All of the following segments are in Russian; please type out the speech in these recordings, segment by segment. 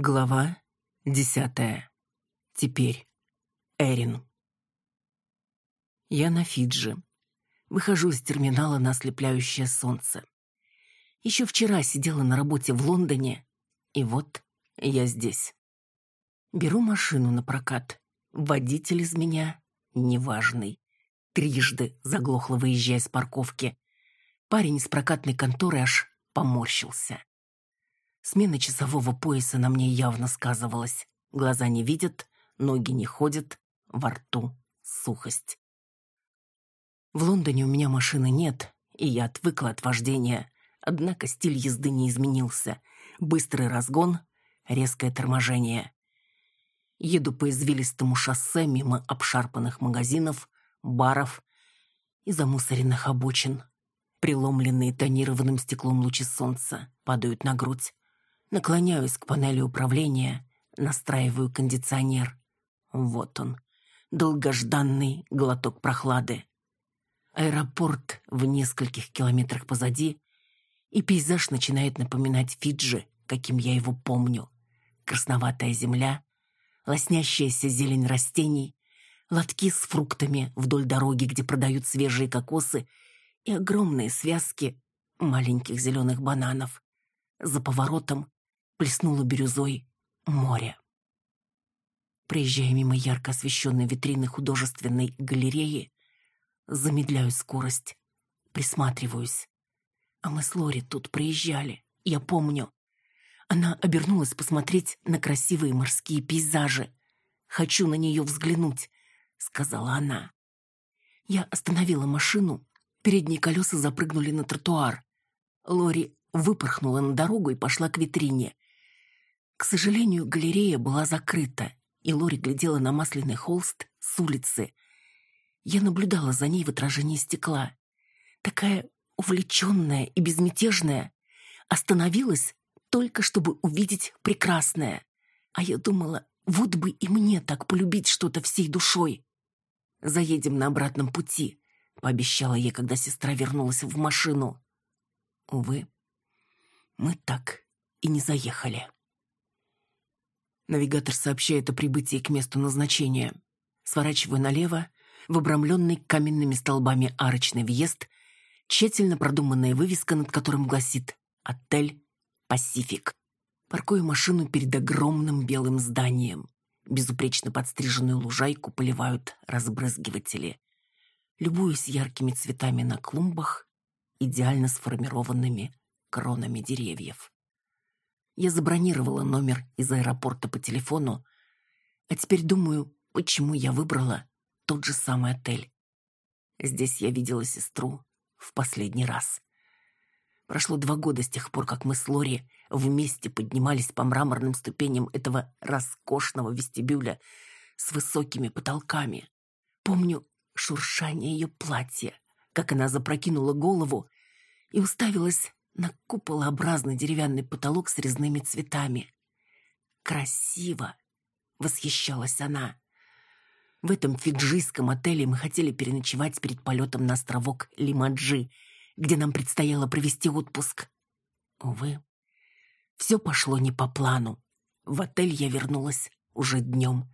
Глава десятая. Теперь. Эрин. Я на Фиджи. Выхожу из терминала на ослепляющее солнце. Еще вчера сидела на работе в Лондоне, и вот я здесь. Беру машину на прокат. Водитель из меня неважный. Трижды заглохло, выезжая с парковки. Парень из прокатной конторы аж поморщился. Смена часового пояса на мне явно сказывалась. Глаза не видят, ноги не ходят, во рту сухость. В Лондоне у меня машины нет, и я отвыкла от вождения. Однако стиль езды не изменился. Быстрый разгон, резкое торможение. Еду по извилистому шоссе мимо обшарпанных магазинов, баров и замусоренных обочин. Преломленные тонированным стеклом лучи солнца падают на грудь. Наклоняюсь к панели управления, настраиваю кондиционер. Вот он, долгожданный глоток прохлады. Аэропорт в нескольких километрах позади, и пейзаж начинает напоминать Фиджи, каким я его помню. Красноватая земля, лоснящаяся зелень растений, лотки с фруктами вдоль дороги, где продают свежие кокосы, и огромные связки маленьких зеленых бананов. За поворотом плеснуло бирюзой море. Проезжая мимо ярко освещенной витрины художественной галереи, замедляю скорость, присматриваюсь. А мы с Лори тут проезжали, я помню. Она обернулась посмотреть на красивые морские пейзажи. «Хочу на нее взглянуть», — сказала она. Я остановила машину, передние колеса запрыгнули на тротуар. Лори выпорхнула на дорогу и пошла к витрине. К сожалению, галерея была закрыта, и Лори глядела на масляный холст с улицы. Я наблюдала за ней в отражении стекла. Такая увлеченная и безмятежная, остановилась только чтобы увидеть прекрасное. А я думала, вот бы и мне так полюбить что-то всей душой. «Заедем на обратном пути», — пообещала ей, когда сестра вернулась в машину. Увы, мы так и не заехали. Навигатор сообщает о прибытии к месту назначения. Сворачиваю налево, в обрамленный каменными столбами арочный въезд, тщательно продуманная вывеска, над которым гласит «Отель Пасифик». Паркую машину перед огромным белым зданием. Безупречно подстриженную лужайку поливают разбрызгиватели. Любуюсь яркими цветами на клумбах, идеально сформированными кронами деревьев. Я забронировала номер из аэропорта по телефону, а теперь думаю, почему я выбрала тот же самый отель. Здесь я видела сестру в последний раз. Прошло два года с тех пор, как мы с Лори вместе поднимались по мраморным ступеням этого роскошного вестибюля с высокими потолками. Помню шуршание ее платья, как она запрокинула голову и уставилась на куполообразный деревянный потолок с резными цветами. «Красиво!» — восхищалась она. В этом фиджийском отеле мы хотели переночевать перед полетом на островок Лимаджи, где нам предстояло провести отпуск. Увы, все пошло не по плану. В отель я вернулась уже днем.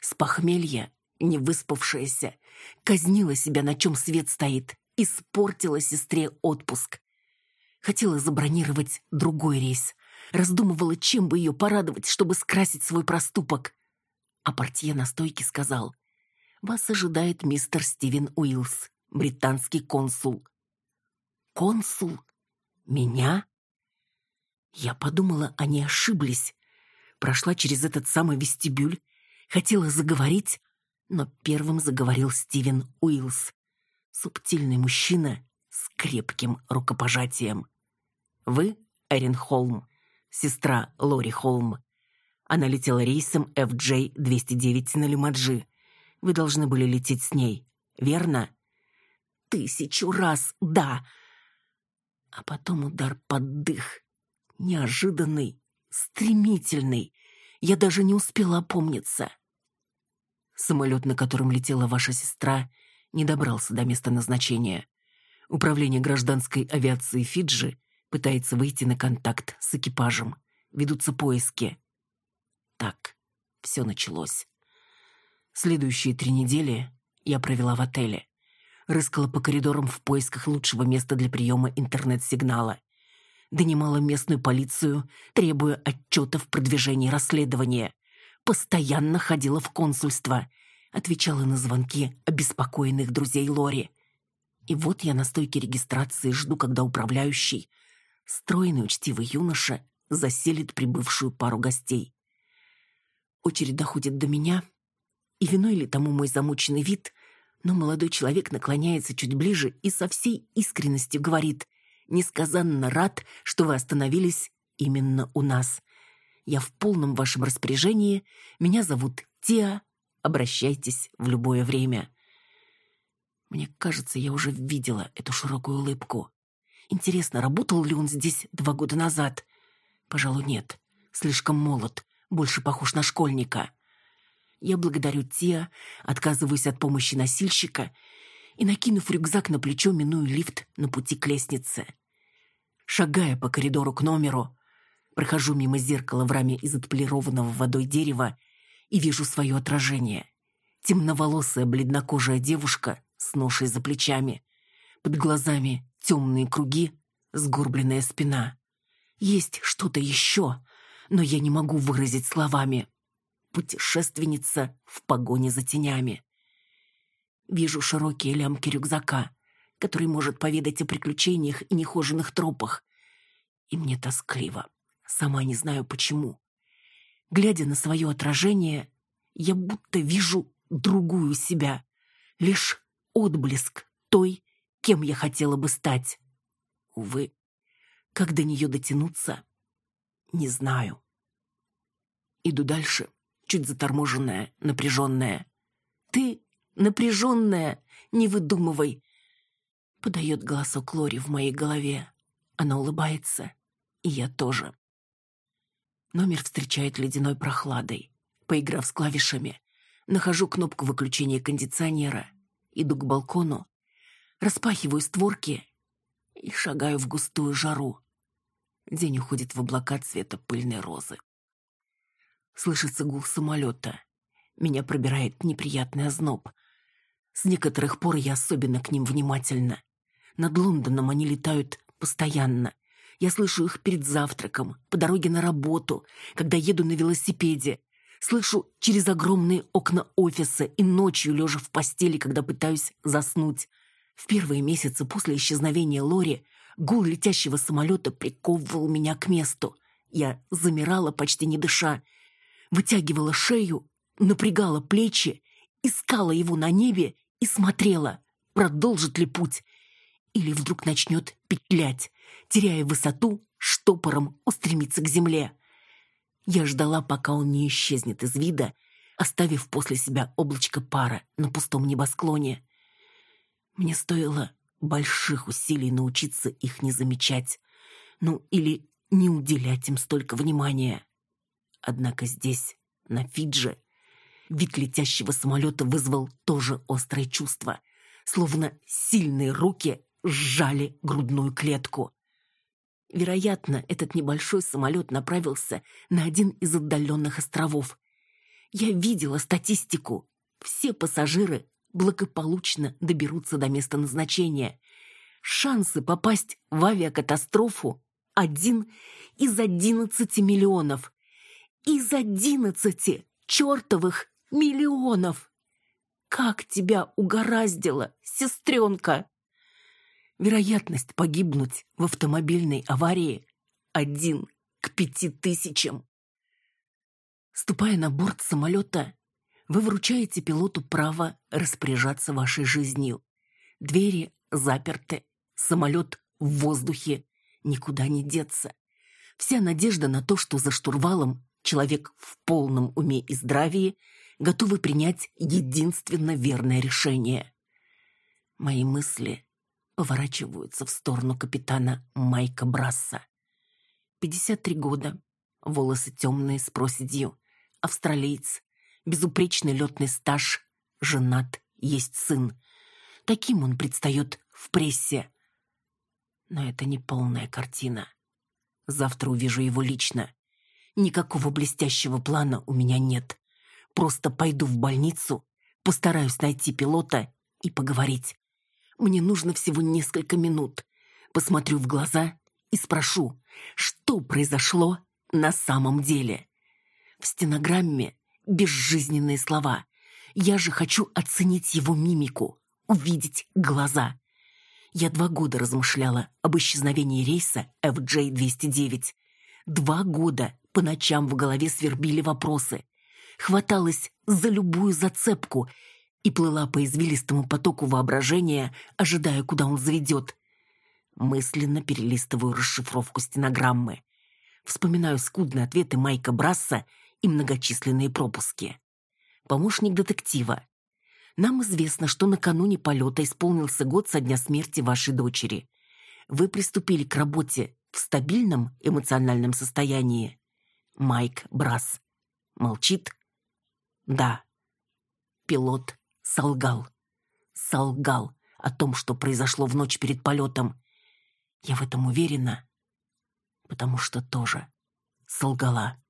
С похмелья, не выспавшаяся, казнила себя, на чем свет стоит, испортила сестре отпуск. Хотела забронировать другой рейс. Раздумывала, чем бы ее порадовать, чтобы скрасить свой проступок. А портье на стойке сказал, «Вас ожидает мистер Стивен Уиллс, британский консул». «Консул? Меня?» Я подумала, они ошиблись. Прошла через этот самый вестибюль, хотела заговорить, но первым заговорил Стивен Уиллс. Субтильный мужчина с крепким рукопожатием. «Вы, Эрин Холм, сестра Лори Холм. Она летела рейсом FJ-209 на Лимаджи. Вы должны были лететь с ней, верно?» «Тысячу раз да!» А потом удар под дых. Неожиданный, стремительный. Я даже не успела опомниться. Самолет, на котором летела ваша сестра, не добрался до места назначения. Управление гражданской авиации Фиджи пытается выйти на контакт с экипажем. Ведутся поиски. так все началось. Следующие три недели я провела в отеле. Рыскала по коридорам в поисках лучшего места для приема интернет-сигнала. Донимала местную полицию, требуя отчетов в продвижении расследования. Постоянно ходила в консульство. Отвечала на звонки обеспокоенных друзей Лори. И вот я на стойке регистрации жду, когда управляющий, стройный учтивый юноша, заселит прибывшую пару гостей. Очередь доходит до меня, и виной ли тому мой замученный вид, но молодой человек наклоняется чуть ближе и со всей искренностью говорит «Несказанно рад, что вы остановились именно у нас. Я в полном вашем распоряжении, меня зовут Тиа, обращайтесь в любое время». Мне кажется, я уже видела эту широкую улыбку. Интересно, работал ли он здесь два года назад? Пожалуй, нет. Слишком молод, больше похож на школьника. Я благодарю Тиа, отказываюсь от помощи носильщика и, накинув рюкзак на плечо, миную лифт на пути к лестнице. Шагая по коридору к номеру, прохожу мимо зеркала в раме из отполированного водой дерева и вижу свое отражение. Темноволосая бледнокожая девушка с ношей за плечами. Под глазами темные круги, сгорбленная спина. Есть что-то еще, но я не могу выразить словами. Путешественница в погоне за тенями. Вижу широкие лямки рюкзака, который может поведать о приключениях и нехоженных тропах. И мне тоскливо, сама не знаю почему. Глядя на свое отражение, я будто вижу другую себя, лишь отблеск той, кем я хотела бы стать. Увы, как до нее дотянуться, не знаю. Иду дальше, чуть заторможенная, напряженная. «Ты напряженная, не выдумывай!» Подает голосок Лори в моей голове. Она улыбается, и я тоже. Номер встречает ледяной прохладой. Поиграв с клавишами, нахожу кнопку выключения кондиционера, иду к балкону, распахиваю створки и шагаю в густую жару. День уходит в облака цвета пыльной розы. Слышится гул самолета. Меня пробирает неприятный озноб. С некоторых пор я особенно к ним внимательна. Над Лондоном они летают постоянно. Я слышу их перед завтраком, по дороге на работу, когда еду на велосипеде. Слышу через огромные окна офиса и ночью, лежа в постели, когда пытаюсь заснуть. В первые месяцы после исчезновения Лори Гул летящего самолета приковывал меня к месту. Я замирала, почти не дыша, вытягивала шею, напрягала плечи, искала его на небе и смотрела, продолжит ли путь, или вдруг начнет петлять, теряя высоту, штопором устремиться к земле. Я ждала, пока он не исчезнет из вида, оставив после себя облачко пара на пустом небосклоне. Мне стоило больших усилий научиться их не замечать, ну или не уделять им столько внимания. Однако здесь, на Фидже, вид летящего самолета вызвал тоже острое чувство, словно сильные руки сжали грудную клетку. Вероятно, этот небольшой самолет направился на один из отдаленных островов. Я видела статистику. Все пассажиры благополучно доберутся до места назначения. Шансы попасть в авиакатастрофу один из одиннадцати миллионов. Из одиннадцати чертовых миллионов! Как тебя угораздило, сестренка! Вероятность погибнуть в автомобильной аварии один к пяти тысячам. Ступая на борт самолета, вы вручаете пилоту право распоряжаться вашей жизнью. Двери заперты, самолет в воздухе, никуда не деться. Вся надежда на то, что за штурвалом человек в полном уме и здравии готовы принять единственно верное решение. Мои мысли поворачиваются в сторону капитана Майка Брасса. 53 года, волосы темные с проседью, австралиец, безупречный летный стаж, женат, есть сын. Таким он предстает в прессе. Но это не полная картина. Завтра увижу его лично. Никакого блестящего плана у меня нет. Просто пойду в больницу, постараюсь найти пилота и поговорить. Мне нужно всего несколько минут. Посмотрю в глаза и спрошу, что произошло на самом деле. В стенограмме безжизненные слова. Я же хочу оценить его мимику, увидеть глаза. Я два года размышляла об исчезновении рейса FJ-209. Два года по ночам в голове свербили вопросы. Хваталась за любую зацепку и плыла по извилистому потоку воображения, ожидая, куда он заведет. Мысленно перелистываю расшифровку стенограммы. Вспоминаю скудные ответы Майка Брасса и многочисленные пропуски. Помощник детектива. Нам известно, что накануне полета исполнился год со дня смерти вашей дочери. Вы приступили к работе в стабильном эмоциональном состоянии. Майк Брас. Молчит. Да. Пилот солгал. Солгал о том, что произошло в ночь перед полетом. Я в этом уверена, потому что тоже солгала.